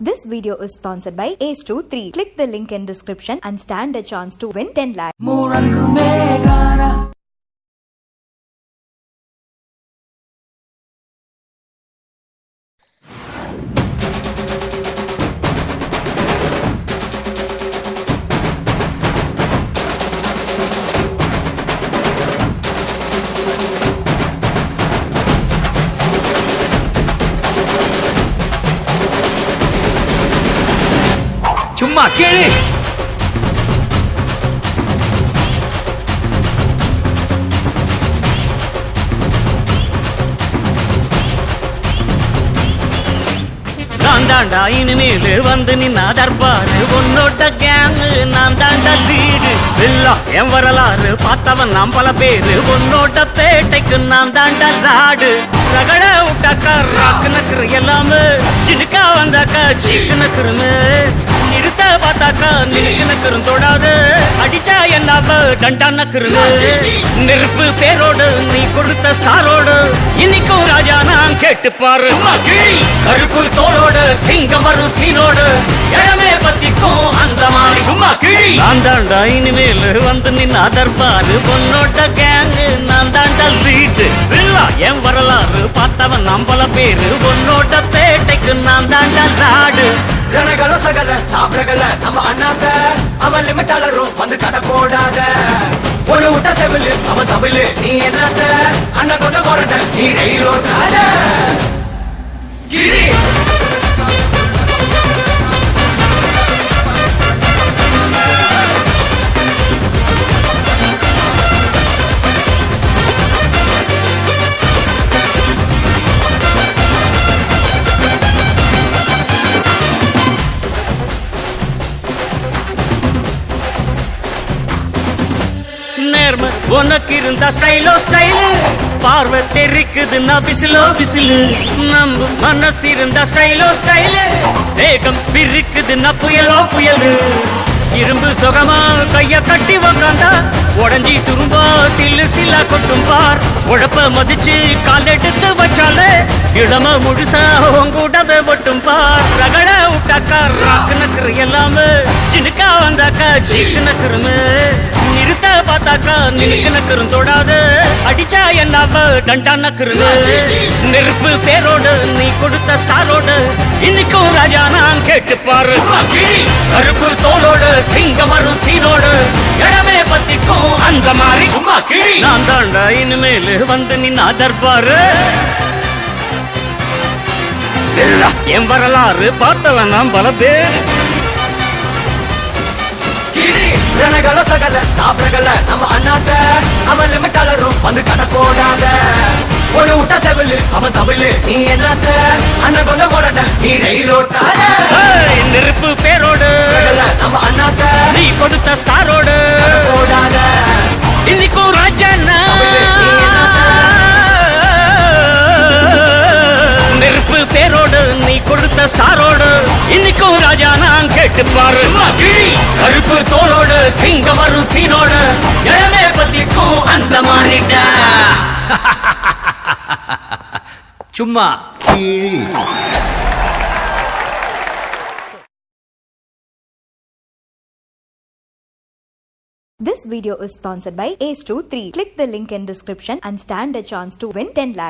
This video is sponsored by Ace23. Click the link in description and stand a chance to win 10 lakh. சும்மா கேளு நான் தாண்டா இனிமேல் வந்து நின்னா தர்பாரு உன்னோட கேங்கு நான் தாண்டா லீடு எல்லாம் என் வரலாறு பார்த்தவன் நாம் பல பேரு உன்னோட பேட்டைக்கு நான் தாண்டா ராடு ரகட விட்டாக்கா ராக்கு நக்குறு எல்லாமே சிடுக்கா வந்தாக்கா சீக்கு நக்குருமே நிறுத்த பார்த்தாக்கா நினைக்கு நக்குறும் தொடாது. அடிச்சா என்னாவ? டண்டா நக்குருமே நெருப்பு பேரோடு நீ கொடுத்த ஸ்டாரோடு. இன்னைக்கும் ராஜா நான் கேட்டு பாரு கருப்பு தோளோடு சிங்கம் வரும் சீனோடு. இளமே பத்திக்கும் அந்த மாதிரி சும்மா கிழி. நான் தாண்டா இனிமேல் வந்து நின்னா தர்பாரு பொன்னோட்ட கேங்கு நான் தாண்டா லீட்டு. என் வரலாறு பார்த்தவன் நம்பல பேரு. பொன்னோட்ட பேட்டைக்கு நான் சகல சாப்பிடகல நம்ம அண்ணாத்த. அவன் லிமிட்டாளரும் வந்து கடை போடாத. ஒண்ணு விட்ட செவிலு அவன் தமிழு நீ என்னத்த? அண்ணன் கொண்ட போறட்ட நீ ரயில் ஓட்டாத கிரி! நேர்ம உனக்கு இருந்தா ஸ்டைலோ ஸ்டைலு பார்வை தெரிக்குதுன்னா விசிலோ விசிலு. நம்ப மனசு இருந்தா ஸ்டைலோ ஸ்டைலு வேகம் பிரிக்குதுன்னா புயலோ புயலு. இரும்பு சுகமா கைய கட்டி உக்காந்தா? உடஞ்சி துரும்பா சில்லு சில்லா கொட்டும் பார். உழப்ப மதிச்சு கால் எடுத்து வச்சாலே இடம முழுசா உங்கூடவே ஒட்டும் பார். ரகட விட்டாக்கா ராக்கு நக்கரு எல்லாமே சினுக்கா வந்தாக்கா சீக்கு நக்கருமே. பார்த்தாக்கா நினைக்கு நக்கரும் தொடாது. அடிச்சா என்னாவ டண்டா நக்கருது. நெருப்பு பேரோடு நீ கொடுத்த ஸ்டாரோடு. இன்னைக்கும் ராஜா நான் கேட்டு பாரு. கருப்பு தோளோடு சிங்கம் வரும் சீனோடு. இடமே பத்திக்கும் அந்த மாதிரி. நான் தாண்டா இனிமேல் வந்து நின்னா தர்பாரு என் வரலாறு பார்த்தவன் நான் பல பேர். ரணகள சகல சாப்பிடகல நம்ம அண்ணாத்த அவன் லிமிட்டாளரும் வந்து கடை போடாத. ஒண்ணு விட்ட செவிலு அவன் தமிழு. நீ என்னத்த? அண்ணன் கொண்ட போறட்ட நீ ரயில் ஓட்டாத. நெருப்பு பேரோடு. நம்ம அண்ணாத்த. நீ கொடுத்த ஸ்டாரோடு. போடாத. இன்னைக்கும் ராஜாண்ணா. நெருப்பு பேரோடு நீ கொடுத்த ஸ்டாரோடு. இன்னைக்கும் ராஜா நான் கேட்டு பாரு கருப்பு தோளோடு சிங்கம் வரும் சீனோடு இளமே பத்திக்கும் அந்த மாறிட்ட சும்மா This video is sponsored by Ace23. Click the link in description and stand a chance to win 10 lakh.